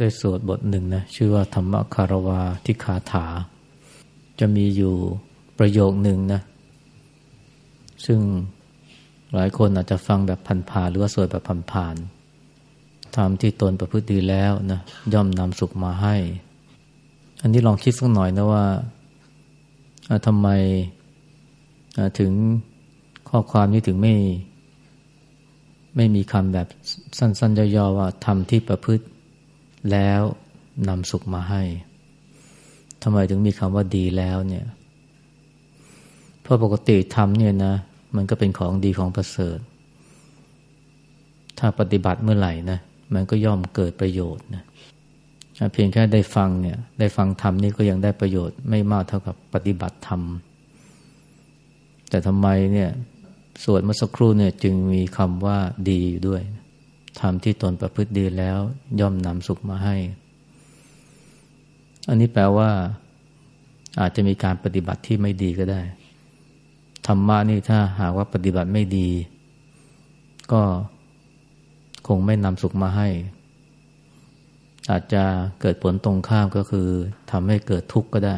ได้สวดบทหนึ่งนะชื่อว่าธรรมคารวาทิคาถา จะมีอยู่ประโยคหนึ่งนะซึ่งหลายคนอาจจะฟังแบบพันผ่านหรือว่าสวดแบบพันผ่านทำที่ตนประพฤติดีแล้วนะย่อมนำสุขมาให้ อันนี้ลองคิดสักหน่อยนะว่าทำไมถึงข้อความนี้ถึงไม่ ไม่มีคำแบบสั้น ๆ ย่อๆว่าทำที่ประพฤติ แล้วนำสุขมาให้ทำไมถึงมีคำว่าดีแล้วเนี่ย เพราะปกติทำเนี่ยนะ มันก็เป็นของดีของประเสริฐ ถ้าปฏิบัติเมื่อไหร่นะ มันก็ย่อมเกิดประโยชน์นะเพียงแค่ได้ฟังเนี่ย ได้ฟังธรรมนี่ก็ยังได้ประโยชน์ไม่มากเท่ากับปฏิบัติธรรม แต่ทำไมเนี่ยสวดเมื่อสักครู่เนี่ยจึงมีคำว่าดีอยู่ด้วย ทำที่ตนประพฤติดีแล้วย่อมนำสุขมาให้ อันนี้แปลว่าอาจจะมีการปฏิบัติที่ไม่ดีก็ได้ ธรรมะนี่ถ้าหากว่าปฏิบัติไม่ดี ก็คงไม่นำสุขมาให้ อาจจะเกิดผลตรงข้ามก็คือทำให้เกิดทุกข์ก็ได้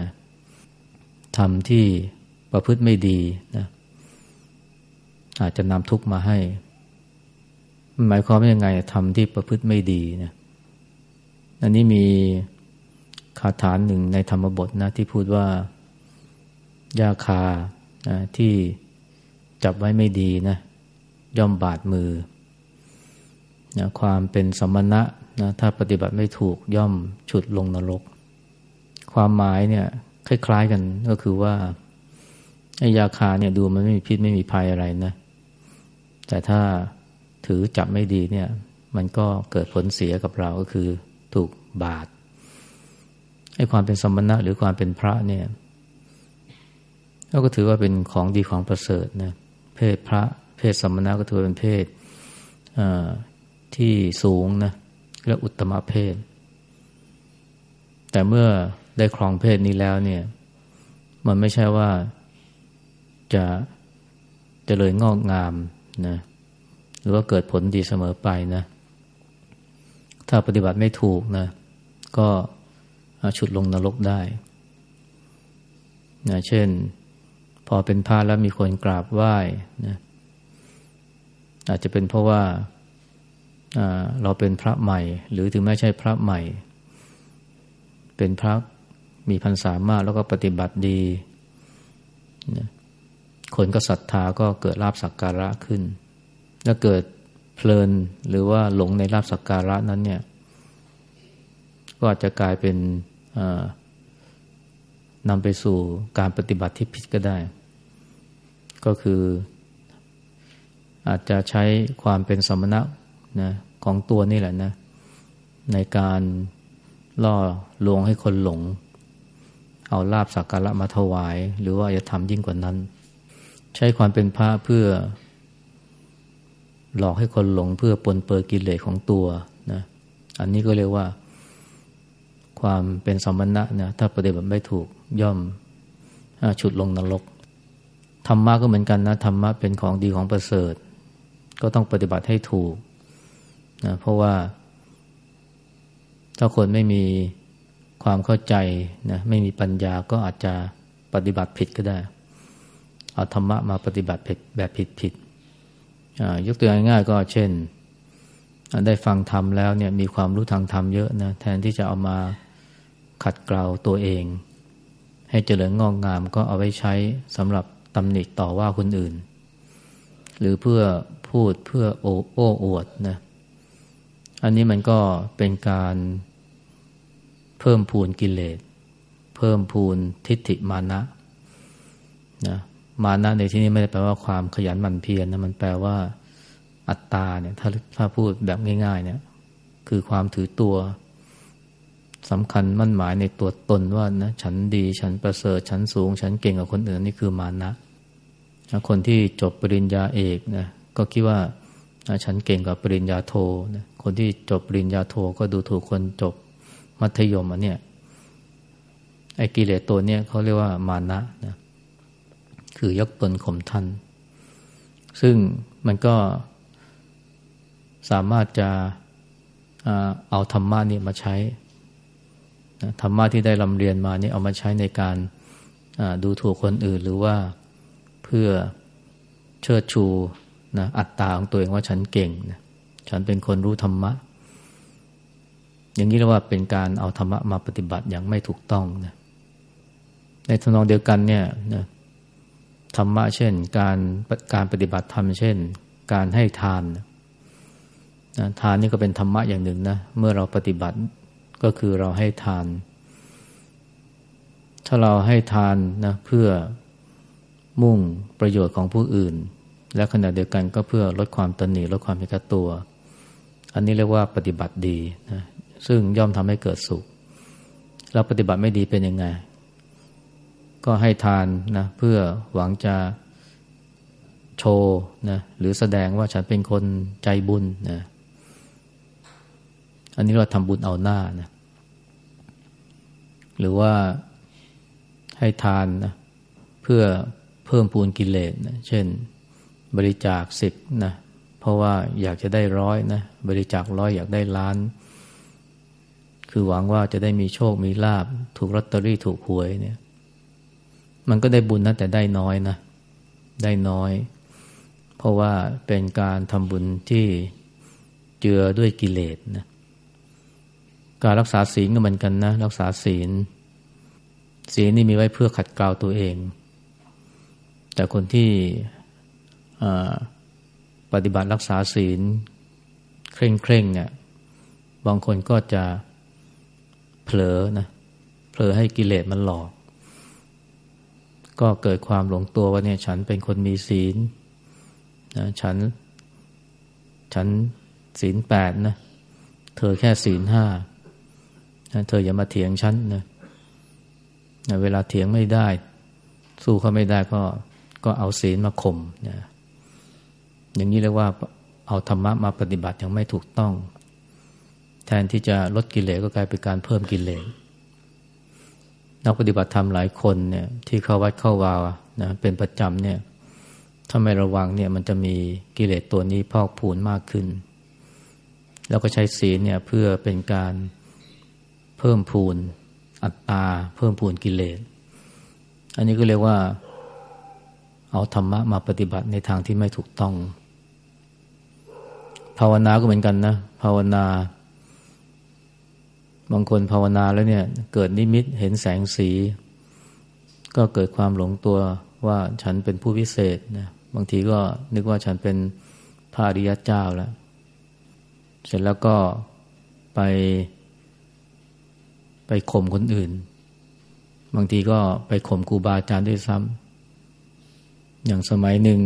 ทำที่ประพฤติไม่ดีนะอาจจะนำทุกข์มาให้ หมายความว่ายังไงทำที่ประพฤติไม่ดีนะอันนี้มีคาถาหนึ่งในธรรมบทนะที่พูดว่ายาคานะที่จับไว้ไม่ดีนะย่อมบาดมือนะความเป็นสมณะนะถ้าปฏิบัติไม่ถูกย่อมฉุดลงนรก ความหมายเนี่ยคล้ายๆกันก็คือว่าไอ้ยาคาเนี่ยดูมันไม่มีพิษไม่มีภัยอะไรนะ แต่ถ้า ถือจับไม่ดีเนี่ย มันก็เกิดผลเสียกับเราก็คือถูกบาดไอ้ความเป็นสมณะหรือความเป็นพระเนี่ยเราก็ถือว่าเป็นของดีของประเสริฐนะเพศพระเพศสมณะก็ถือเป็นเพศที่สูงนะและอุตมะเพศ แต่เมื่อได้ครองเพศนี้แล้วเนี่ย มันไม่ใช่ว่าจะจะเจริญงอกงามนะ หรือว่าเกิดผลดีเสมอไปนะ ถ้าปฏิบัติไม่ถูกนะ ก็ฉุดลงนรกได้นะเช่น พอเป็นพระแล้วมีคนกราบไหว้นะอาจจะเป็นเพราะว่าเราเป็นพระใหม่ หรือถึงไม่ใช่พระใหม่ เป็นพระมีพรรษามากแล้วก็ปฏิบัติดีนะคนก็ศรัทธาก็เกิดลาบสักการะขึ้น ถ้าเกิดเพลินหรือว่าหลงในลาบสักการะนั้นเนี่ย ก็อาจจะกลายเป็นนำไปสู่การปฏิบัติที่ผิดก็ได้ ก็คืออาจจะใช้ความเป็นสมณะนะของตัวนี่แหละนะ ในการล่อลวงให้คนหลง เอาลาบสักการะมาถวาย หรือว่าจะทำยิ่งกว่านั้น ใช้ความเป็นพระเพื่อ หลอกให้คนหลงเพื่อปนเปื้อกิเลสของตัวนะอันนี้ก็เรียกว่า ความเป็นสมณะนะถ้าปฏิบัติไม่ถูกย่อมฉุดลงนรกธรรมะก็เหมือนกันนะธรรมะเป็นของดีของประเสริฐ ก็ต้องปฏิบัติให้ถูกนะเพราะว่า ถ้าคนไม่มีความเข้าใจนะไม่มีปัญญาก็อาจจะปฏิบัติผิดก็ได้ เอาธรรมะมาปฏิบัติผิดแบบผิดผิด ยกตัวอย่างง่ายก็เช่น ได้ฟังธรรมแล้วเนี่ยมีความรู้ทางธรรมเยอะนะแทนที่จะเอามาขัดเกลาตัวเอง ให้เจริญงอกงามก็เอาไว้ใช้สำหรับตำหนิต่อว่าคนอื่น หรือเพื่อพูดเพื่อโอ้โอ้อวดนะอันนี้มันก็เป็นการเพิ่มพูนกิเลส เพิ่มพูนทิฏฐิมานะนะ มานะในที่นี้ไม่ได้แปลว่าความขยันหมั่นเพียรนะมันแปลว่า อัตตาเนี่ย ถ้าถ้าพูดแบบง่าย ๆ เนี่ย คือความถือตัวสำคัญมั่นหมายในตัวตนว่านะฉันดีฉันประเสริฐฉันสูง ฉันเก่งกว่าคนอื่นนี่คือมานะคนที่จบปริญญาเอกนะก็คิดว่าฉันเก่งกว่าปริญญาโทนะคนที่จบปริญญาโทก็ดูถูกคนจบมัธยมอันเนี้ยไอ้กิเลสตัวเนี้ยเขาเรียกว่ามานะนะ คือยกตนข่มท่าน ซึ่งมันก็สามารถจะเอาธรรมะนี่มาใช้ธรรมะที่ได้ลำเรียนมานี่เอามาใช้ในการดูถูกคนอื่นหรือว่าเพื่อเชิดชูนะอัตตาของตัวเองว่าฉันเก่งนะฉันเป็นคนรู้ธรรมะ อย่างนี้เรียกว่าเป็นการเอาธรรมะมาปฏิบัติอย่างไม่ถูกต้องนะในทนองเดียวกันเนี่ยนะ ธรรมะเช่น การการปฏิบัติธรรมเช่น การให้ทานนะทานนี่ก็เป็นธรรมะอย่างหนึ่งนะเมื่อเราปฏิบัติก็คือเราให้ทาน ถ้าเราให้ทานนะเพื่อมุ่งประโยชน์ของผู้อื่น และขณะเดียวกันก็เพื่อลดความตนหนีลดความเห็นแก่ตัว อันนี้เรียกว่าปฏิบัติดีนะซึ่งย่อมทำให้เกิดสุขเราปฏิบัติไม่ดีเป็นยังไง ก็ให้ทานนะเพื่อหวังจะโชว์นะหรือแสดงว่าฉันเป็นคนใจบุญนะอันนี้เราทำบุญเอาหน้านะหรือว่าให้ทานนะเพื่อเพิ่มปูนกิเลสนะเช่นบริจาคสิบนะเพราะว่าอยากจะได้ร้อยนะบริจาคร้อยอยากได้ล้าน คือหวังว่าจะได้มีโชคมีลาบถูกลอตเตอรี่ถูกหวยเนี่ย มันก็ได้บุญนะแต่ได้น้อยนะ ได้น้อย เพราะว่าเป็นการทำบุญที่เจือด้วยกิเลสนะการรักษาศีลก็เหมือนกันนะ รักษาศีล ศีลนี่มีไว้เพื่อขัดเกลาตัวเอง แต่คนที่ปฏิบัติรักษาศีล เคร่งเคร่งเนี่ยบางคนก็จะเผลอนะเผลอให้กิเลสมันหลอก ก็เกิดความหลงตัวว่าเนี่ยฉันเป็นคนมีศีลนะฉัน ฉันศีลแปดนะเธอแค่ศีลห้าเธออย่ามาเถียงฉันนะเวลาเถียงไม่ได้ สู้เขาไม่ได้ก็ก็เอาศีลมาข่มนะอย่างนี้เรียกว่าเอาธรรมะมาปฏิบัติย่างไม่ถูกต้อง แทนที่จะลดกิเลสก็กลายเป็นการเพิ่มกิเลส นักปฏิบัติธรรมหลายคนเนี่ย ที่เข้าวัดเข้าวาวนะเป็นประจำเนี่ยถ้าไม่ระวังเนี่ยมันจะมีกิเลสตัวนี้พอกพูนมากขึ้น แล้วก็ใช้ศีลเนี่ยเพื่อเป็นการเพิ่มพูนอัตตา เพิ่มพูนกิเลส อันนี้ก็เรียกว่า เอาธรรมะมาปฏิบัติในทางที่ไม่ถูกต้อง ภาวนาก็เหมือนกันนะ ภาวนา บางคนภาวนาแล้วเนี่ย เกิดนิมิตเห็นแสงสี ก็เกิดความหลงตัวว่าฉันเป็นผู้พิเศษนะบางทีก็นึกว่าฉันเป็นพระอริยเจ้าแล้ว เสร็จแล้วก็ไป ไปข่มคนอื่น บางทีก็ไปข่มครูบาอาจารย์ด้วยซ้ำอย่างสมัยหนึ่ง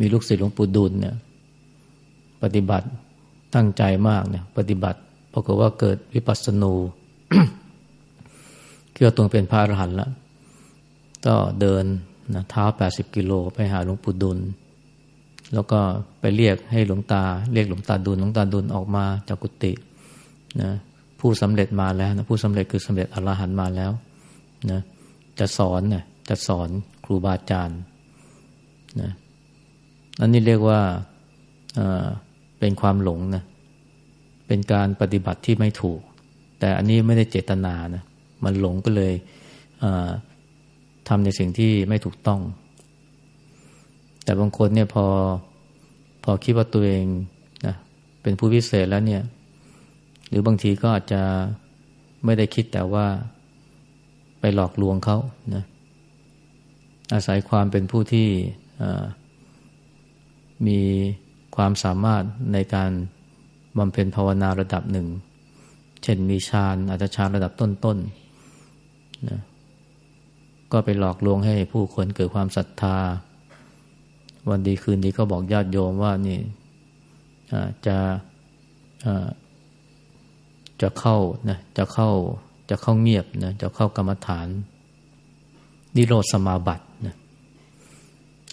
มีลูกศิษย์หลวงปู่ดุลเนี่ย ปฏิบัติตั้งใจมากเนี่ย ปฏิบัติ รากฏว่าเกิดวิปัสสนูเกี่ยวตัวเป็นพระอรหันต์แล้วก็เดินนะเท้าแปดสิบกิโลไปหาหลวงปู่ดุล แล้วก็ไปเรียกให้หลวงตา เรียกหลวงตาดุลหลวงตาดุลออกมาจากกุฏินะผู้สำเร็จมาแล้วนะผู้สำเร็จคือสำเร็จอรหันต์มาแล้วนะจะสอนนะจะสอนครูบาอาจารย์นะอันนี้เรียกว่าเป็นความหลงนะ เป็นการปฏิบัติที่ไม่ถูก แต่อันนี้ไม่ได้เจตนานะมันหลงก็เลยทำในสิ่งที่ไม่ถูกต้อง แต่บางคนเนี่ยพอพอคิดว่าตัวเองนะเป็นผู้พิเศษแล้วเนี่ย หรือบางทีก็อาจจะไม่ได้คิดแต่ว่าไปหลอกลวงเขานะอาศัยความเป็นผู้ที่มีความสามารถในการ บำเพ็ญภาวนาระดับหนึ่ง เช่นมีฌานอาจจะฌานระดับต้นๆนนะก็ไปหลอกลวงให้ผู้คนเกิดความศรัทธา วันดีคืนดีก็บอกญาติโยมว่านี่จะจะเข้านะจะเข้าจะเข้าเงียบนะจะเข้ากรรมฐานนิโรธสมาบัตินะ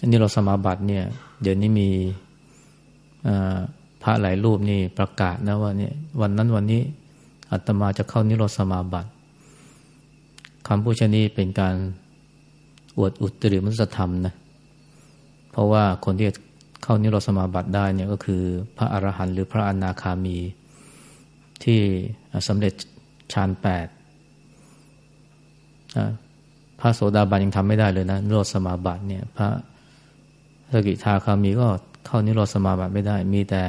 อันนี้เราสมาบัติเนี่ย เดี๋ยวนี้มี พระหลายรูปนี่ประกาศนะว่าเนี่ยวันนั้นวันนี้อาตมาจะเข้านิโรธสมาบัติคำพูดชนี้เป็นการอวดอุตริมุสธรรมนะเพราะว่าคนที่เข้านิโรธสมาบัติได้เนี่ยก็คือ พระอรหันต์หรือพระอนาคามี ที่สำเร็จฌานแปดพระโสดาบันยังทำไม่ได้เลยนะนิโรธสมาบัติเนี่ย พระสกิทาคามีก็เข้านิโรธสมาบัติไม่ได้ มีแต่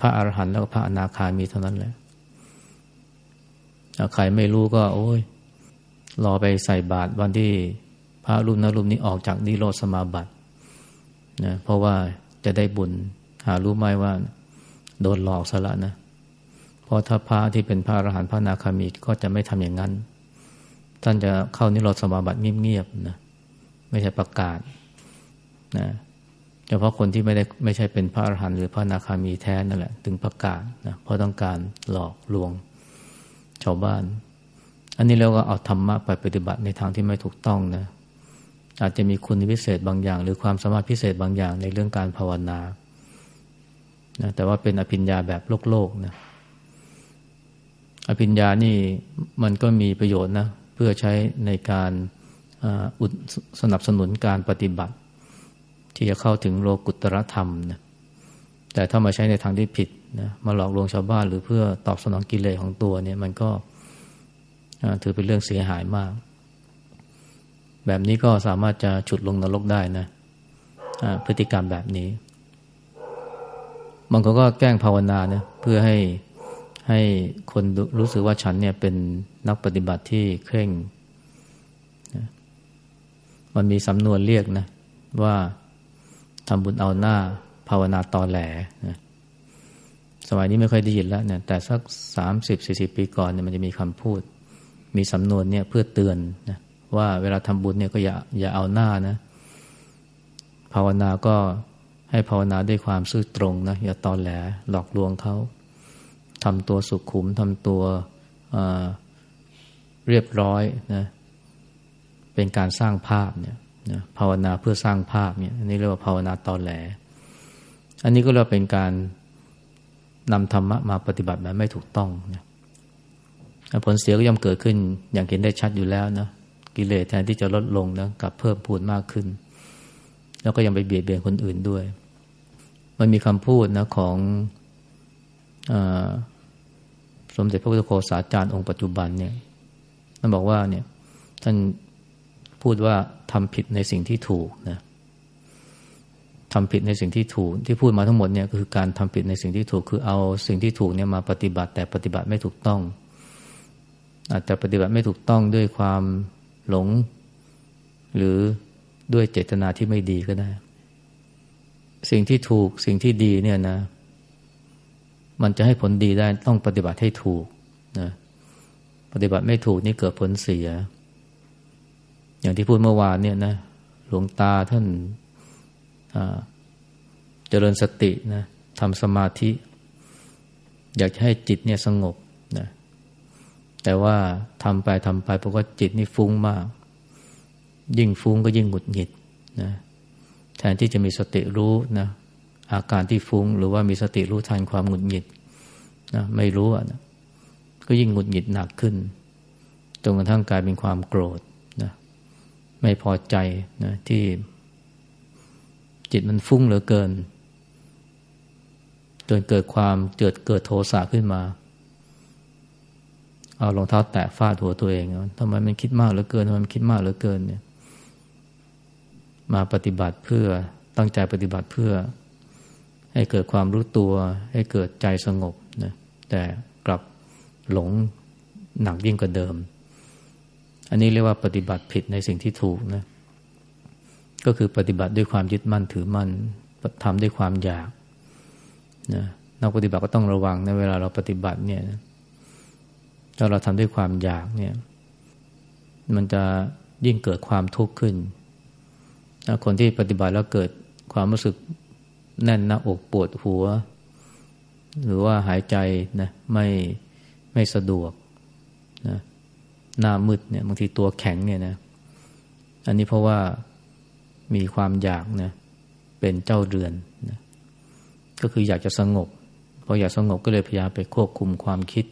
พระอรหันต์แล้วก็พระอนาคามีเท่านั้นแหละใครไม่รู้ก็ โอ้ยรอไปใส่บาตรวันที่พระรูปนั้นรูปนี้ออกจากนิโรธสมาบัตินะเพราะว่าจะได้บุญหารู้ไหมว่า โดนหลอกซะละนะเพราะถ้าพระที่เป็นพระอรหันต์พระนาคามีก็จะไม่ทำอย่างนั้น ท่านจะเข้านิโรธสมาบัติเงียบๆนะไม่ใช่ประกาศนะ เฉพาะคนที่ไม่ได้ไม่ใช่เป็นพระอรหันต์หรือพระนาคามีแท้นั่นแหละถึงประกาศนะเพราะต้องการหลอกลวงชาวบ้าน อันนี้เราก็เอาธรรมะไปปฏิบัติในทางที่ไม่ถูกต้องนะอาจจะมีคุณพิเศษบางอย่าง หรือความสามารถพิเศษบางอย่างในเรื่องการภาวนานะแต่ว่าเป็นอภิญญาแบบโลกโลกนะอภิญญานี่มันก็มีประโยชน์นะเพื่อใช้ในการสนับสนุนการปฏิบัติ ที่จะเข้าถึงโลกุตรธรรมนะแต่ถ้ามาใช้ในทางที่ผิดนะมาหลอกลวงชาวบ้านหรือเพื่อตอบสนองกิเลสของตัวเนี่ยมันก็ถือเป็นเรื่องเสียหายมาก แบบนี้ก็สามารถจะฉุดลงนรกได้นะพฤติกรรมแบบนี้บางคนก็แกล้งภาวนานะเพื่อให้ให้คนรู้สึกว่าฉันเนี่ยเป็นนักปฏิบัติที่เคร่ง มันมีสำนวนเรียกนะว่า ทำบุญเอาหน้า ภาวนาตอแหลนะสมัยนี้ไม่ค่อยได้ยินแล้วเนี่ยแต่สักสามสิบสี่สิบปีก่อนเนี่ยมันจะมีคำพูด มีสำนวนเนี่ยเพื่อเตือนนะว่าเวลาทำบุญเนี่ยก็อย่าอย่าเอาหน้านะ ภาวนาก็ให้ภาวนาด้วยความซื่อตรงนะอย่าตอนแหลหลอกลวงเขาทำตัวสุขุมทำตัวเรียบร้อยนะเป็นการสร้างภาพเนี่ย นะภาวนาเพื่อสร้างภาพเนี่ยอันนี้เรียกว่าภาวนาตอนแหล อันนี้ก็เรียกเป็นการนำธรรมะมาปฏิบัติแบบไม่ถูกต้องนะผลเสียก็ย่อมเกิดขึ้นอย่างเห็นได้ชัดอยู่แล้วนะกิเลสแทนที่จะลดลงนะกลับเพิ่มพูนมากขึ้น แล้วก็ยังไปเบียดเบียนคนอื่นด้วย มันมีคำพูดนะของอสมเด็จพระพุทธโฆษาจารย์องค์ปัจจุบันเนี่ยท่านบอกว่าเนี่ยท่าน พูดว่าทำผิดในสิ่งที่ถูกนะทำผิดในสิ่งที่ถูก ที่พูดมาทั้งหมดเนี่ยคือการทำผิดในสิ่งที่ถูก คือเอาสิ่งที่ถูกเนี่ยมาปฏิบัติแต่ปฏิบัติไม่ถูกต้อง อาจจะปฏิบัติไม่ถูกต้องด้วยความหลง หรือด้วยเจตนาที่ไม่ดีก็ได้ สิ่งที่ถูกสิ่งที่ดีเนี่ยนะ มันจะให้ผลดีได้ต้องปฏิบัติให้ถูกนะปฏิบัติไม่ถูกนี่เกิดผลเสีย อย่างที่พูดเมื่อวานเนี่ยนะหลวงตาท่านเจริญสตินะทำสมาธิ อยากให้จิตเนี่ยสงบนะแต่ว่าทำไปทำไปเพราะว่าจิตนี่ฟุ้งมาก ยิ่งฟุ้งก็ยิ่งหงุดหงิดนะแทนที่จะมีสติรู้นะอาการที่ฟุ้งหรือว่ามีสติรู้ทันความหงุดหงิดนะไม่รู้อะนะก็ยิ่งหงุดหงิดหนักขึ้นจนกระทั่งกลายเป็นความโกรธ ไม่พอใจนะที่จิตมันฟุ้งเหลือเกิน จนเกิดความเกิดเกิดโทสะขึ้นมา เอารองเท้าแตะฟาดหัวตัวเองทำไมมันคิดมากเหลือเกินทำไมมันคิดมากเหลือเกินเนี่ย มาปฏิบัติเพื่อตั้งใจปฏิบัติเพื่อ ให้เกิดความรู้ตัว ให้เกิดใจสงบนะแต่กลับหลงหนักยิ่งกว่าเดิม อันนี้เรียกว่าปฏิบัติผิดในสิ่งที่ถูกนะก็คือปฏิบัติด้วยความยึดมั่นถือมั่นทำด้วยความอยากนะนักปฏิบัติก็ต้องระวังในเวลาเราปฏิบัติเนี่ยถ้าเราทำด้วยความอยากเนี่ย มันจะยิ่งเกิดความทุกข์ขึ้น คนที่ปฏิบัติแล้วเกิดความรู้สึกแน่นหน้าอกปวดหัว หรือว่าหายใจนะไม่ไม่สะดวกนะ หน้ามืดเนี่ยบางทีตัวแข็งเนี่ยนะอันนี้เพราะว่ามีความอยากนะเป็นเจ้าเรือนนะก็คืออยากจะสงบพออยากสงบก็เลยพยายามไปควบคุมความคิด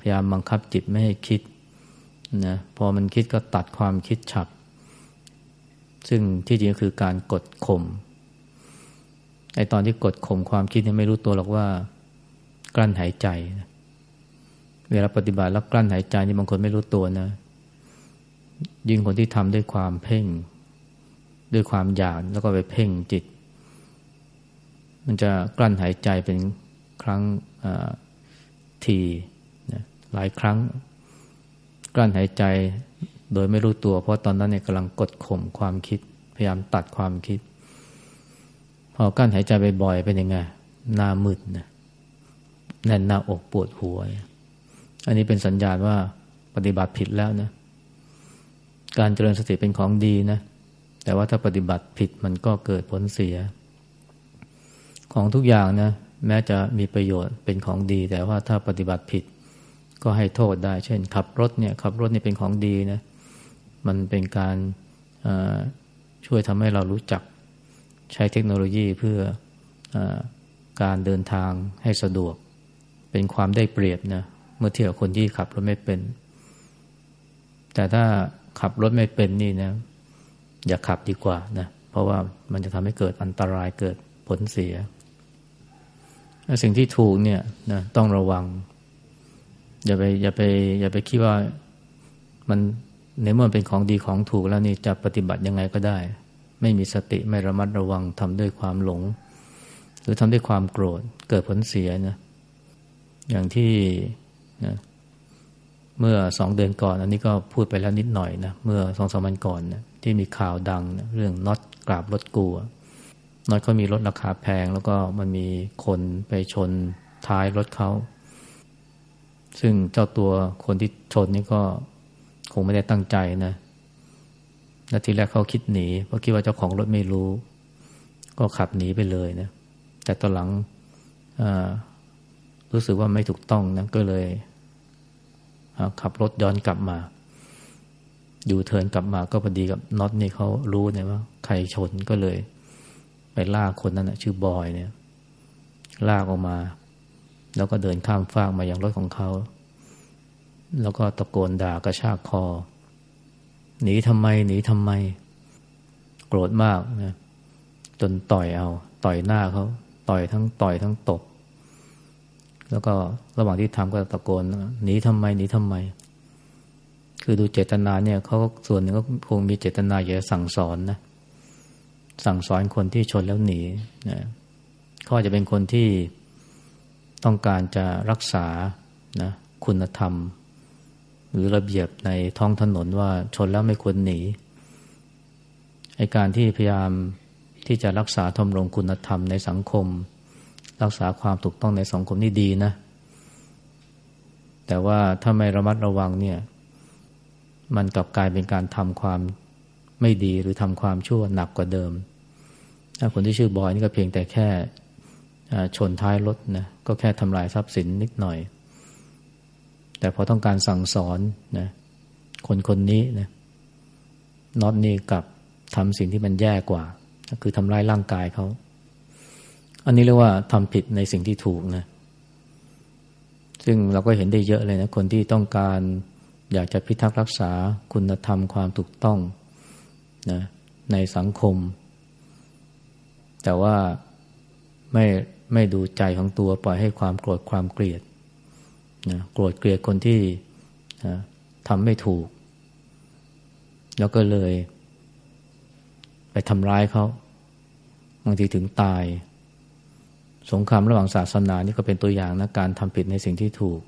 พยายามบังคับจิตไม่ให้คิดนะพอมันคิดก็ตัดความคิดฉับ ซึ่งที่จริงก็คือการกดข่มไอตอนที่กดข่มความคิดเนี่ยไม่รู้ตัวหรอกว่ากลั้นหายใจนะ เวลาปฏิบัติแล้วกลั้นหายใจนี่บางคนไม่รู้ตัวนะ ยิ่งคนที่ทำด้วยความเพ่ง ด้วยความอยากแล้วก็ไปเพ่งจิต มันจะกลั้นหายใจเป็นครั้งทีนะหลายครั้ง กลั้นหายใจโดยไม่รู้ตัว เพราะตอนนั้นเนี่ยกำลังกดข่มความคิด พยายามตัดความคิด พอกลั้นหายใจบ่อยๆเป็นยังไงหน้ามืดนะแน่นหน้าอกปวดหัว อันนี้เป็นสัญญาณว่าปฏิบัติผิดแล้วนะ การเจริญสติเป็นของดีนะ แต่ว่าถ้าปฏิบัติผิดมันก็เกิดผลเสีย ของทุกอย่างนะ แม้จะมีประโยชน์เป็นของดี แต่ว่าถ้าปฏิบัติผิดก็ให้โทษได้ เช่น ขับรถเนี่ยขับรถนี่เป็นของดีนะ มันเป็นการช่วยทำให้เรารู้จักใช้เทคโนโลยีเพื่ออการเดินทางให้สะดวก เป็นความได้เปรียบนะ มื่อเทียบคนที่ขับรถไม่เป็น แต่ถ้าขับรถไม่เป็นนี่นะ อย่าขับดีกว่านะเพราะว่ามันจะทำให้เกิดอันตรายเกิดผลเสีย สิ่งที่ถูกเนี่ยนะต้องระวัง อย่าไปอย่าไป อย่าไปคิดว่ามันในเมื่อเป็นของดีของถูกแล้วนี่จะปฏิบัติยังไงก็ได้ ไม่มีสติไม่ระมัดระวังทำด้วยความหลง หรือทำด้วยความโกรธเกิดผลเสียนะอย่างที่ นะเมื่อสองเดือนก่อน อันนี้ก็พูดไปแล้วนิดหน่อยนะเมื่อสองสามวันก่อนนะที่มีข่าวดังนะเรื่องน็อตกราบรถกูน็อตเขามีรถราคาแพง แล้วก็มันมีคนไปชนท้ายรถเขาซึ่งเจ้าตัวคนที่ชนนี่ก็คงไม่ได้ตั้งใจนะนาทีแรกเขาคิดหนีเพราะคิดว่าเจ้าของรถไม่รู้ ก็ขับหนีไปเลยนะแต่ตอนหลังรู้สึกว่าไม่ถูกต้องนะก็เลย ขับรถย้อนกลับมา อยู่เทินกลับมาก็พอดีกับน็อตนี่เขารู้เนี่ยว่า ใครชนก็เลย ไปลากคนนั้นนะชื่อบอยเนี่ย ลากออกมา แล้วก็เดินข้ามฟากมาอย่างรถของเขา แล้วก็ตะโกนด่ากระชากคอ หนีทำไม หนีทำไม โกรธมากนะจนต่อยเอา ต่อยหน้าเขา ต่อยทั้งต่อยทั้งตบ แล้วก็ระหว่างที่ทำก็ตะโกนหนีทำไมหนีทำไม คือดูเจตนาเนี่ยเขาส่วนหนึ่งก็คงมีเจตนาอยากสั่งสอนนะสั่งสอนคนที่ชนแล้วหนีนะเขาจะเป็นคนที่ต้องการจะรักษานะคุณธรรม หรือระเบียบในท้องถนนว่าชนแล้วไม่ควรหนีไอการที่พยายามที่จะรักษาทมรงคุณธรรมในสังคม รักษาความถูกต้องในสังคมนี่ดีนะ แต่ว่าถ้าไม่ระมัดระวังเนี่ย มันกลับกลายเป็นการทำความไม่ดีหรือทำความชั่วหนักกว่าเดิม ถ้าคนที่ชื่อบอยนี่ก็เพียงแต่แค่ชนท้ายรถนะก็แค่ทำลายทรัพย์สินนิดหน่อย แต่พอต้องการสั่งสอนนะคนคนนี้นะน็อตนี่กับทำสิ่งที่มันแย่กว่า คือทำลายร่างกายเขา อันนี้เรียกว่าทำผิดในสิ่งที่ถูกนะ ซึ่งเราก็เห็นได้เยอะเลยนะ คนที่ต้องการอยากจะพิทักษ์รักษาคุณธรรมความถูกต้องนะในสังคม แต่ว่าไม่ไม่ดูใจของตัวปล่อยให้ความโกรธความเกลียดนะโกรธเกลียดคนที่นะทำไม่ถูก แล้วก็เลย ไปทำร้ายเขาบางทีถึงตาย สงครามระหว่างศาสนานี่ก็เป็นตัวอย่างนะการทำผิดในสิ่งที่ถูก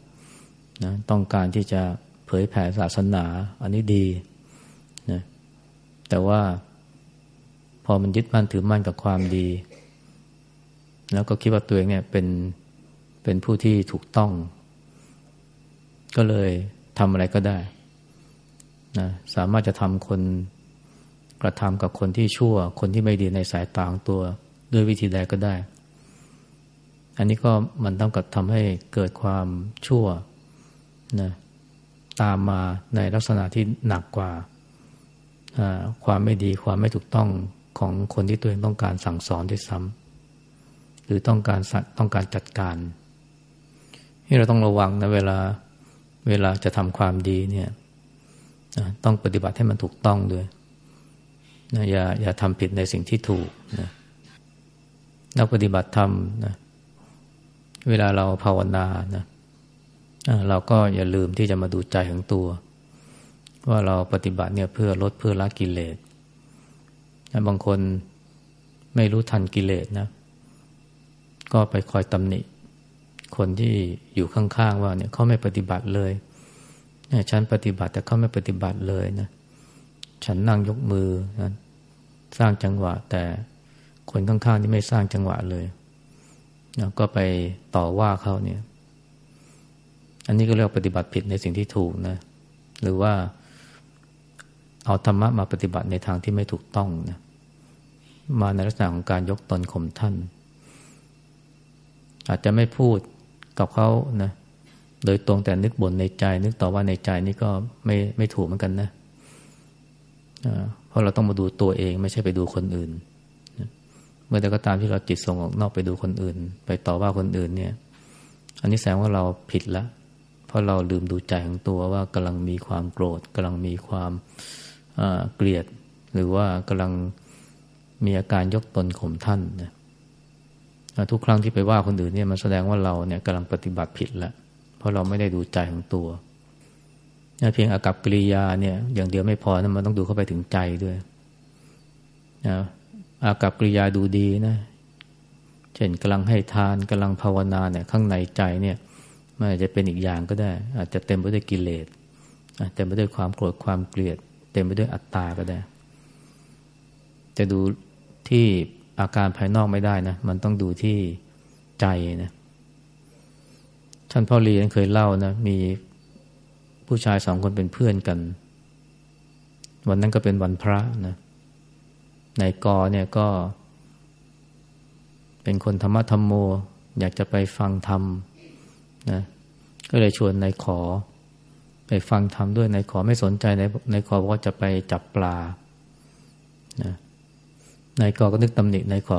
นะต้องการที่จะเผยแผ่ศาสนาอันนี้ดีนะแต่ว่าพอมันยึดมั่นถือมั่นกับความดี แล้วก็คิดว่าตัวเองเนี่ยเป็นเป็นผู้ที่ถูกต้อง ก็เลยทำอะไรก็ได้นะสามารถจะทำคนกระทำกับคนที่ชั่ว คนที่ไม่ดีในสายตาของตัวด้วยวิธีใดก็ได้ อันนี้ก็มันต้องกับทำให้เกิดความชั่วนะตามมาในลักษณะที่หนักกว่าความไม่ดีความไม่ถูกต้องของคนที่ตัวเองต้องการสั่งสอนด้วยซ้ำหรือต้องการต้องการจัดการที่เราต้องระวังนะเวลาเวลาจะทำความดีเนี่ยต้องปฏิบัติให้มันถูกต้องด้วยนะอย่าอย่าทำผิดในสิ่งที่ถูกนะนักปฏิบัติธรรมนะ เวลาเราภาวนานะเราก็อย่าลืมที่จะมาดูใจของตัว ว่าเราปฏิบัติเนี่ยเพื่อลดเพื่อละกิเลสบางคนไม่รู้ทันกิเลสนะ ก็ไปคอยตำหนิ คนที่อยู่ข้างๆว่าเนี่ยเขาไม่ปฏิบัติเลยเนี่ยฉันปฏิบัติแต่เขาไม่ปฏิบัติเลยนะฉันนั่งยกมือนะสร้างจังหวะ แต่คนข้างๆที่ไม่สร้างจังหวะเลย ก็ไปต่อว่าเขาเนี่ย อันนี้ก็เรียกปฏิบัติผิดในสิ่งที่ถูกนะ หรือว่าเอาธรรมะมาปฏิบัติในทางที่ไม่ถูกต้องนะ มาในลักษณะของการยกตนข่มท่าน อาจจะไม่พูดกับเขานะ โดยตรงแต่นึกบ่นในใจ นึกต่อว่าในใจนี่ก็ไม่ไม่ถูกเหมือนกันนะเพราะเราต้องมาดูตัวเองไม่ใช่ไปดูคนอื่น เมื่อใดก็ตามที่เราจิตส่งออกนอกไปดูคนอื่น ไปต่อว่าคนอื่นเนี่ย อันนี้แสดงว่าเราผิดล้วเพราะเราลืมดูใจของตัวว่ากำลังมีความโกรธกำลังมีความเกลียด หรือว่ากำลังมีอาการยกตนข่มท่านนะทุกครั้งที่ไปว่าคนอื่นเนี่ยมันแสดงว่าเราเนี่ยกำลังปฏิบัติผิดล้วเพราะเราไม่ได้ดูใจของตัวเพียงอากับกิริยาเนี่ย อย่างเดียวไม่พอนะมันต้องดูเข้าไปถึงใจด้วยนะ อากับกริยาดูดีนะเช่นกำลังให้ทานกำลังภาวนาเนี่ยข้างในใจเนี่ยมันอาจจะเป็นอีกอย่างก็ได้ อาจจะเต็มไปด้วยกิเลสเต็มไปด้วยความโกรธความเกลียด เต็มไปด้วยอัตตาก็ได้ จะดูที่อาการภายนอกไม่ได้นะมันต้องดูที่ใจนะท่านพ่อเรียนเคยเล่านะมีผู้ชายสองคนเป็นเพื่อนกัน วันนั้นก็เป็นวันพระนะ นายกอเนี่ยก็ เป็นคนธรรมะธรรมโม อยากจะไปฟังธรรมนะก็เลยชวนนายขอ ไปฟังธรรมด้วยนายขอไม่สนใจนายนายขอบอกว่าจะไปจับปลานะนายกอก็นึกตำหนินายขอ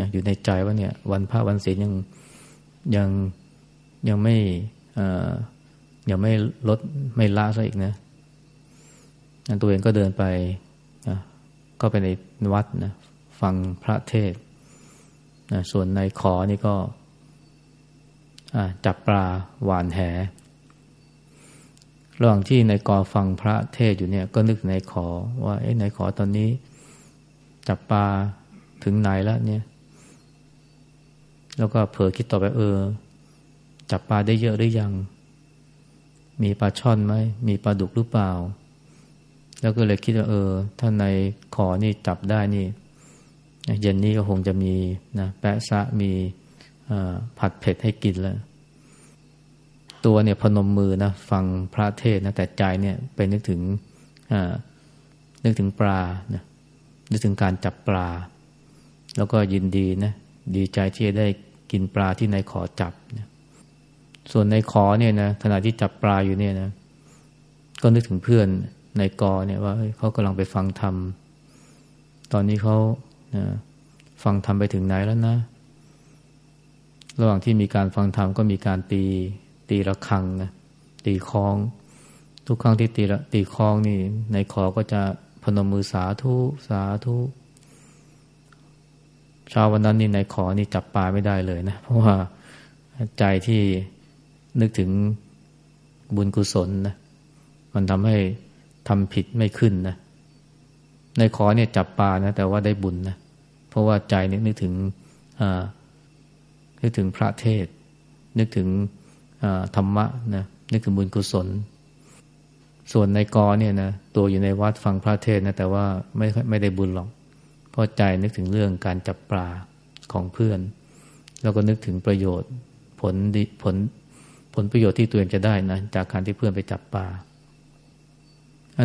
นะอยู่ในใจว่าเนี่ย วันพระวันศีลยังยังยังไม่ยังไม่ลดไม่ละซะอีกนะตัวเองก็เดินไป ก็ไปในวัดนะฟังพระเทศนะส่วนในขอนี่ก็จับปลาหวานแห ระหว่างที่ในกอฟังพระเทศอยู่เนี่ย ก็นึกในขอว่าเอ้นขอตอนนี้ จับปลาถึงไหนแล้วเนี่ย แล้วก็เผลอคิดต่อไปเออ จับปลาได้เยอะหรือยัง มีปลาช่อนไหม มีปลาดุกหรือเปล่า แล้วก็เลยคิดว่าเออ ถ้าในขอนี่จับได้นี่เย็นนี้ก็คงจะมีนะแปะซะมีผัดเผ็ดให้กินแล้ว ตัวเนี่ยพนมมือนะฟังพระเทศนะแต่ใจเนี่ยไปนึกถึงนึกถึงปลานะนึกถึงการจับปลา แล้วก็ยินดีนะดีใจที่ได้กินปลาที่นายขอจับนะส่วนนายขอเนี่ยนะขณะที่จับปลาอยู่เนี่ยนะก็นึกถึงเพื่อน นายกอเนี่ยว่าเขากำลังไปฟังธรรม ตอนนี้เขานะฟังธรรมไปถึงไหนแล้วนะ ระหว่างที่มีการฟังธรรมก็มีการตีตีระฆังนะตีคล้อง ทุกครั้งที่ตีตีคล้องนี่นายขอก็จะพนมมือสาธุสาธุเช้าวันนั้นนี่ในขอนี่จับปลาไม่ได้เลยนะ เพราะว่าใจที่นึกถึงบุญกุศลนะมันทำให้ ทำผิดไม่ขึ้นนะในขอเนี่ยจับปลานะแต่ว่าได้บุญนะเพราะว่าใจนี่นึกถึงนึกถึงพระเทศ นึกถึงธรรมะนะนึกถึงบุญกุศล ส่วนในกอเนี่ยนะตัวอยู่ในวัดฟังพระเทศนะแต่ว่าไม่ไม่ได้บุญหรอกเพราะใจนึกถึงเรื่องการจับปลาของเพื่อน แล้วก็นึกถึงประโยชน์ผลดีผลผลประโยชน์ที่ตัวเองจะได้นะจากการที่เพื่อนไปจับปลา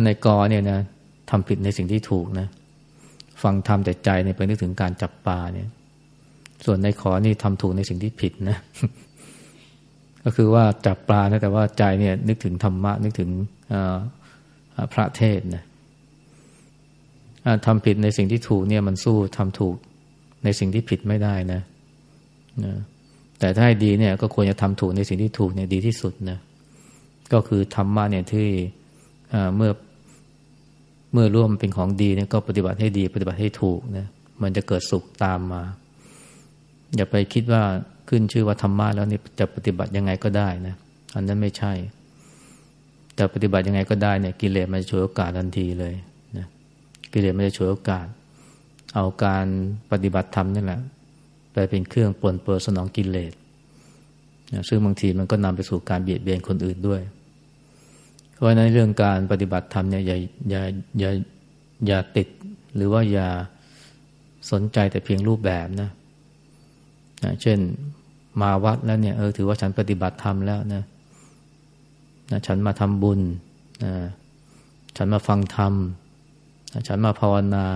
ในกอเนี่ยนะทำผิดในสิ่งที่ถูกนะ ฟังทำแต่ใจเนี่ยไปนึกถึงการจับปลาเนี่ย ส่วนในขอนี่ทำถูกในสิ่งที่ผิดนะ ก็คือว่าจับปลานะแต่ว่าใจเนี่ย นึกถึงธรรมะ นึกถึงพระเทศนะทำผิดในสิ่งที่ถูกเนี่ยมันสู้ทำถูกในสิ่งที่ผิดไม่ได้นะนะแต่ถ้าให้ดีเนี่ยก็ควรจะทำถูกในสิ่งที่ถูกเนี่ยดีที่สุดนะก็คือธรรมะเนี่ยที่เมื่อ เมื่อร่วมเป็นของดีเนี่ยก็ปฏิบัติให้ดี ปฏิบัติให้ถูกนะมันจะเกิดสุขตามมา อย่าไปคิดว่าขึ้นชื่อว่าธรรมะแล้วนี่จะปฏิบัติยังไงก็ได้นะอันนั้นไม่ใช่ แต่ปฏิบัติยังไงก็ได้เนี่ยกิเลสมันจะฉวยโอกาสทันทีเลยนะกิเลสมันจะฉวยโอกาส เอาการปฏิบัติธรรมนี่แหละไปเป็นเครื่องปลนเปื้อสนองกิเลสนะซึ่งบางทีมันก็นำไปสู่การเบียดเบียนคนอื่นด้วย เพราะในเรื่องการปฏิบัติธรรมเนี่ยอย่าอย่าอย่าอย่าติด หรือว่าอย่าสนใจแต่เพียงรูปแบบนะนะเช่นมาวัดแล้วเนี่ยเออถือว่าฉันปฏิบัติธรรมแล้วนะนะฉันมาทำบุญนะฉันมาฟังธรรมนะฉันมาภาวนา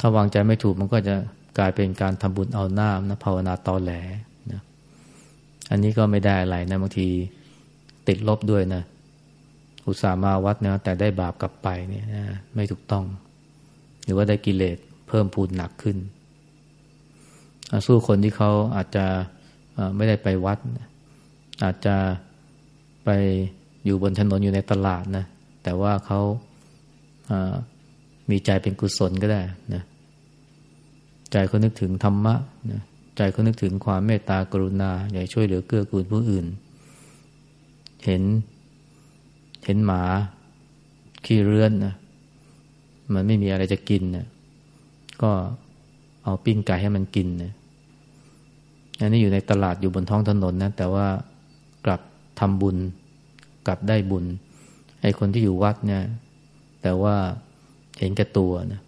ถ้าวางใจไม่ถูกมันก็จะกลายเป็นการทำบุญเอาหน้านะภาวนาตอแหลนะอันนี้ก็ไม่ได้อะไรนะบางทีติดลบด้วยนะ อุตส่าห์มาวัดนะแต่ได้บาปกลับไปเนี่ยนะไม่ถูกต้อง หรือว่าได้กิเลสเพิ่มพูนหนักขึ้น สู้คนที่เขาอาจจะไม่ได้ไปวัด อาจจะไปอยู่บนถนนอยู่ในตลาดนะแต่ว่าเขามีใจเป็นกุศลก็ได้นะใจเขานึกถึงธรรมะนะใจเขานึกถึงความเมตตากรุณา อยากช่วยเหลือเกื้อกูลผู้อื่น เห็น เห็นหมาขี้เรือนนะมันไม่มีอะไรจะกินนะก็เอาปิ้งไก่ให้มันกินนะอันนี้อยู่ในตลาดอยู่บนท้องถนนนะแต่ว่ากลับทำบุญ กลับได้บุญไอ้คนที่อยู่วัดเนี่ย แต่ว่าเห็นแก่ตัวนะ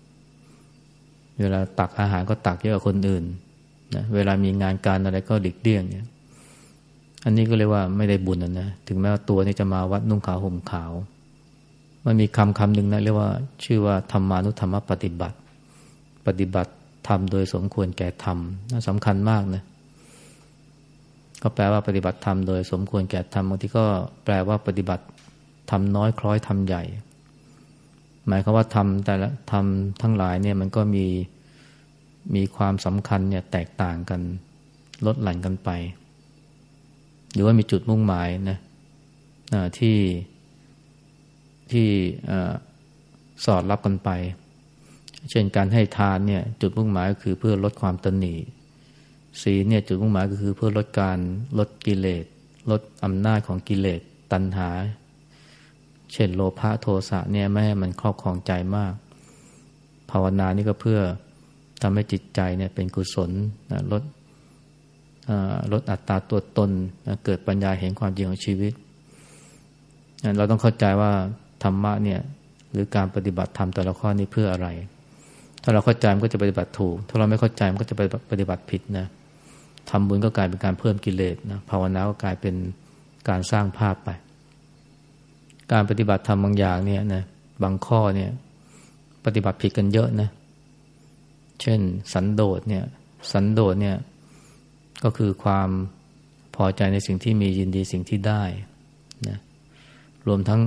เวลาตักอาหารก็ตักเยอะกว่าคนอื่นนะเวลามีงานการอะไรก็ดิกเดี้ยงเนี่ย อันนี้ก็เรียกว่าไม่ได้บุญนะถึงแม้ว่าตัวนี้จะมาวัดนุ่งขาวห่มขาว มันมีคำคำหนึ่งนะเรียกว่า ชื่อว่าธรรมานุธรรมปฏิบัติ ปฏิบัติทำโดยสมควรแก่ธรรมน่าสำคัญมากนะก็แปลว่าปฏิบัติธรรมโดยสมควรแก่ธรรมบางทีก็แปลว่าปฏิบัติทำน้อยคล้อยทำใหญ่ หมายความว่าทำแต่ละทำทั้งหลายเนี่ยมันก็มีมีความสำคัญเนี่ยแตกต่างกันลดหลั่นกันไป หรือว่ามีจุดมุ่งหมายนะที่ที่สอดรับกันไป เช่นการให้ทานเนี่ยจุดมุ่งหมายก็คือเพื่อลดความตนีสีเนี่ยจุดมุ่งหมายก็คือเพื่อลดการลดกิเลสลดอำนาจของกิเลสตัณหา เช่นโลภะโทสะเนี่ยไม่ให้มันครอบครองใจมาก ภาวนานี่ก็เพื่อทำให้จิตใจเนี่ยเป็นกุศลลด ลดอัตราตัวตนเกิดปัญญาเห็นความจริงของชีวิต เราต้องเข้าใจว่าธรรมะเนี่ยหรือการปฏิบัติธรรมแต่ละข้อนี้เพื่ออะไร ถ้าเราเข้าใจมันก็จะปฏิบัติถูก ถ้าเราไม่เข้าใจมันก็จะปฏิบัติผิดนะทำบุญก็กลายเป็นการเพิ่มกิเลสนะภาวนาก็กลายเป็นการสร้างภาพไป การปฏิบัติธรรมบางอย่างเนี่ยนะบางข้อเนี่ยปฏิบัติผิดกันเยอะนะ เช่น สันโดษเนี่ย สันโดษเนี่ย ก็คือความพอใจในสิ่งที่มียินดีสิ่งที่ได้นะรวมทั้ง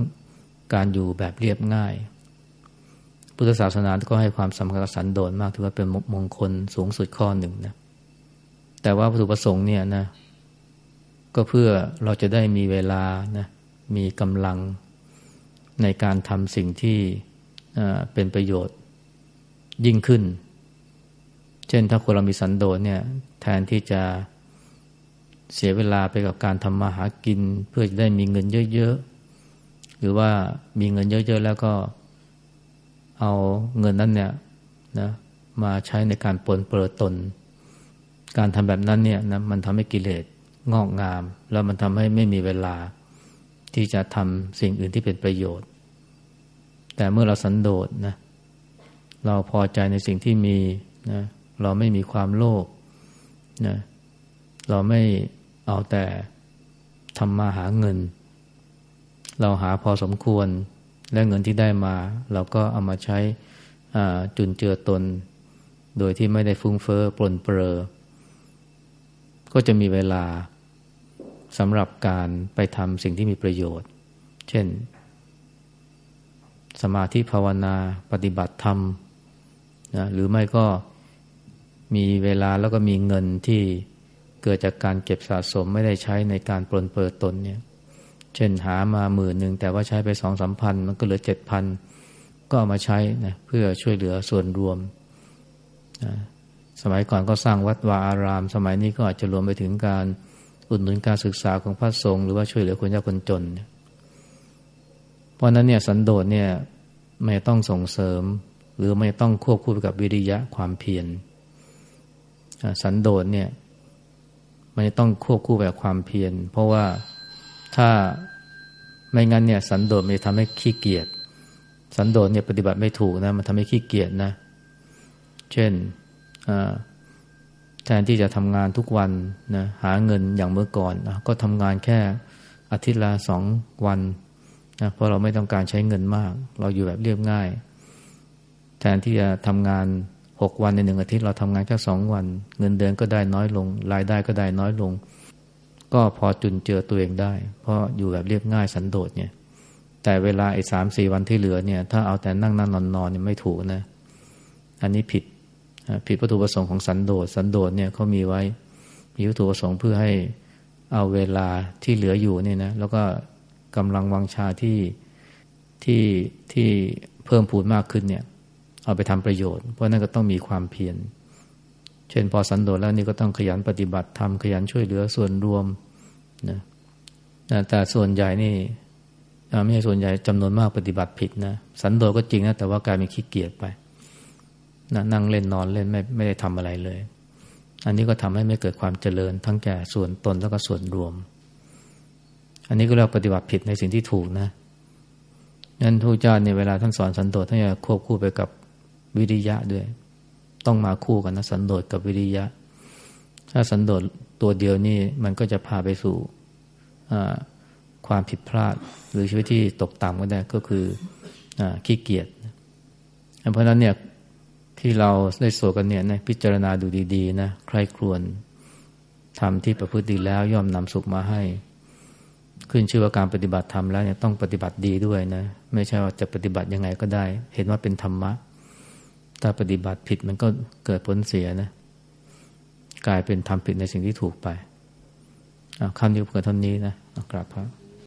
การอยู่แบบเรียบง่าย พุทธศาสนาก็ให้ความสำคัญกับสันโดษมากถือว่าเป็นมงคลสูงสุดข้อหนึ่งนะแต่ว่าวัตถุประสงค์เนี่ยนะก็เพื่อเราจะได้มีเวลานะมีกำลังในการทำสิ่งที่เป็นประโยชน์ยิ่งขึ้น ช่นถ้าคนเรามีสันโดษเนี่ย แทนที่จะเสียเวลาไปกับการทำมาหากิน เพื่อจะได้มีเงินเยอะๆ หรือว่ามีเงินเยอะๆ แล้วก็เอาเงินนั้นเนี่ยนะมาใช้ในการปนเปื้อตน การทำแบบนั้นเนี่ยนะมันทำให้กิเลสงอกงาม แล้วมันทำให้ไม่มีเวลาที่จะทำสิ่งอื่นที่เป็นประโยชน์ แต่เมื่อเราสันโดษนะเราพอใจในสิ่งที่มีนะ เราไม่มีความโลภนะเราไม่เอาแต่ทำมาหาเงิน เราหาพอสมควรและเงินที่ได้มา เราก็เอามาใช้จุนเจือตน โดยที่ไม่ได้ฟุ้งเฟอ้อปลนเปลอก็จะมีเวลาสำหรับการไปทำสิ่งที่มีประโยชน์ เช่น สมาธิภาวนาปฏิบัติธรรมนะหรือไม่ก็ มีเวลาแล้วก็มีเงินที่เกิดจากการเก็บสะสมไม่ได้ใช้ในการปลนเปิดตนเนี่ย เช่นหามาหมื่นหนึ่งแต่ว่าใช้ไปสองสามพันมันก็เหลือเจ็ดพันก็เอามาใช้นะเพื่อช่วยเหลือส่วนรวมนะสมัยก่อนก็สร้างวัดวาอาราม สมัยนี้ก็อาจจะรวมไปถึงการอุดหนุนการศึกษาของพระสงฆ์หรือว่าช่วยเหลือคนยากคนจน เพราะนั้นเนี่ยสันโดษเนี่ยไม่ต้องส่งเสริม หรือไม่ต้องควบคู่กับวิริยะความเพียร สันโดษเนี่ย มันต้องควบคู่แบบความเพียร เพราะว่าถ้าไม่งั้นเนี่ย สันโดษมันจะทำให้ขี้เกียจสันโดษเนี่ยปฏิบัติไม่ถูกนะ มันทำให้ขี้เกียจนะ เช่นแทนที่จะทำงานทุกวันนะหาเงินอย่างเมื่อก่อนนะก็ทำงานแค่อาทิตย์ละสองวันนะเพราะเราไม่ต้องการใช้เงินมาก เราอยู่แบบเรียบง่าย แทนที่จะทำงาน หกวันในหนึ่งอาทิตย์เราทำงานแค่สองวัน เงินเดือนก็ได้น้อยลง รายได้ก็ได้น้อยลง ก็พอจุนเจือตัวเองได้ เพราะอยู่แบบเรียบง่ายสันโดษเนี่ย แต่เวลาไอ้สามสี่วันที่เหลือเนี่ย ถ้าเอาแต่นั่งนั่งนอนนอนเนี่ยไม่ถูกนะ อันนี้ผิดผิดวัตถุประสงค์ของสันโดษสันโดษเนี่ยเขามีไว้มีวัตถุประสงค์เพื่อให้เอาเวลาที่เหลืออยู่เนี่ยนะแล้วก็กำลังวังชาที่ที่ที่เพิ่มพูนมากขึ้นเนี่ย เอาไปทำประโยชน์ เพราะนั่นก็ต้องมีความเพียร เช่นพอสันโดษแล้วนี่ก็ต้องขยันปฏิบัติทำขยันช่วยเหลือส่วนรวมนะแต่ส่วนใหญ่นี่ไม่ใช่ส่วนใหญ่จำนวนมากปฏิบัติผิดนะสันโดษก็จริงนะแต่ว่ากลายเป็นขี้เกียจไปนะนั่งเล่นนอนเล่นไม่ไม่ได้ทำอะไรเลย อันนี้ก็ทำให้ไม่เกิดความเจริญ ทั้งแก่ส่วนตนแล้วก็ส่วนรวม อันนี้ก็เรียกปฏิบัติผิดในสิ่งที่ถูกนะนั้นทูเจ้าเนี่ยเวลาท่านสอนสันโดษท่านจะควบคู่ไปกับ วิริยะด้วย ต้องมาคู่กันนะสันโดษกับวิริยะ ถ้าสันโดษตัวเดียวนี่มันก็จะพาไปสู่ความผิดพลาด หรือชีวิตที่ตกต่ำก็ได้ก็คืออขี้เกียจเพราะฉะนั้นเนี่ยที่เราได้สวดกันเนี่ยนะพิจารณาดูดีๆนะใครครวญทำที่ประพฤติดีแล้วย่อมนำสุขมาให้ ขึ้นชื่อว่าการปฏิบัติธรรมแล้วเนี่ยต้องปฏิบัติดีด้วยนะ ไม่ใช่ว่าจะปฏิบัติยังไงก็ได้ เห็นว่าเป็นธรรมะ ถ้าปฏิบัติผิดมันก็เกิดผลเสียนะ กลายเป็นทำผิดในสิ่งที่ถูกไปคำนี้เกิดเท่านี้นะกราบพระ